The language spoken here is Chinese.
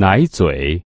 奶嘴。